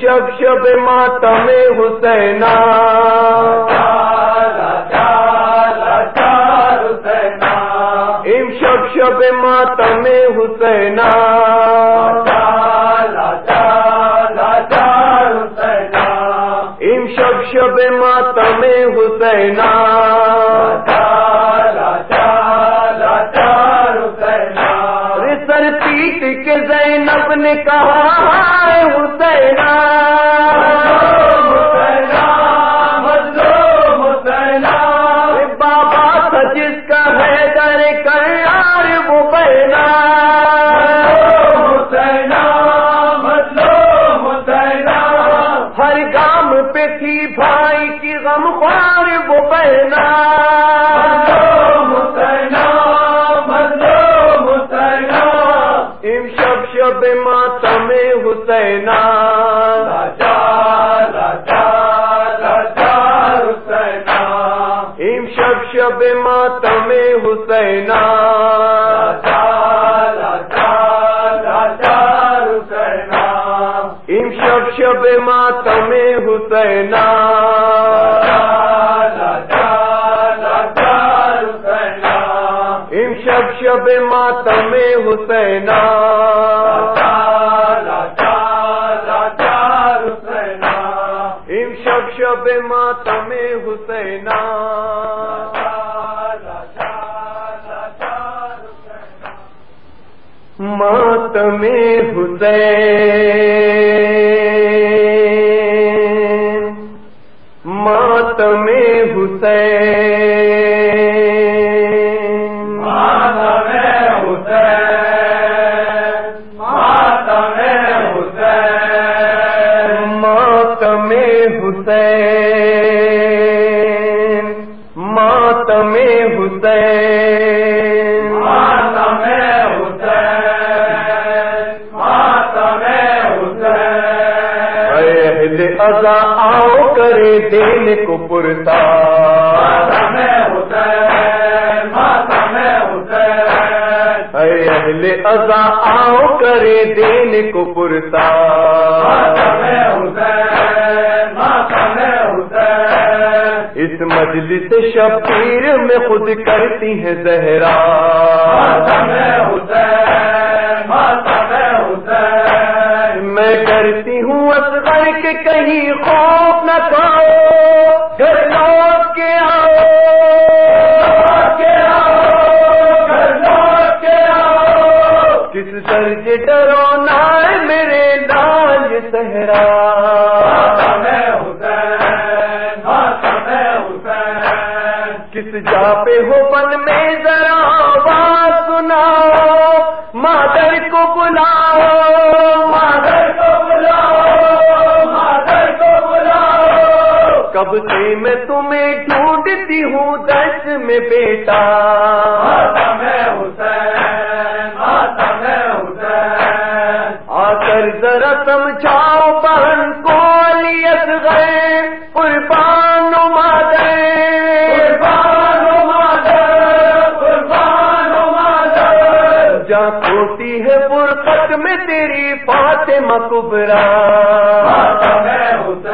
شب شب ماتم حسین شب ماتم حسین ام شب شب ماتم حسین سر پیٹ کے زینب نے کہا ہے حسین بابا تھا جس کا کی غم خوار وہ بہنا ام شب شب ماتم حسین ام شب شب ماتم حسین ام شب شب ماتم حسین ام شب شب ماتم حسین ام شب شب ماتم حسین ماتم حسین ماتم حسین۔ کرے دین کو پرتا۔ اے اہل ازا آؤ کرے دین کو پرتا۔ اس مجلس شبیر میں خود کرتی ہے زہرا۔ میں کرتی ہوں اصغر کے کہیں خوف نہ کھاؤ، گھر لوٹ کے آؤ۔ کس درج ڈرونا ہے میرے لال صحرا۔ کس جا پہ ہو بن میں ذرا آواز سناؤ۔ سے میں تمہیں ڈھونڈتی ہوں دس میں بیٹا۔ آ کر ذرا سمجھاؤ بہن کو لیت گئے قربان کھوتی ہے میں تیری فاطمہ کبرا۔ آغوش میں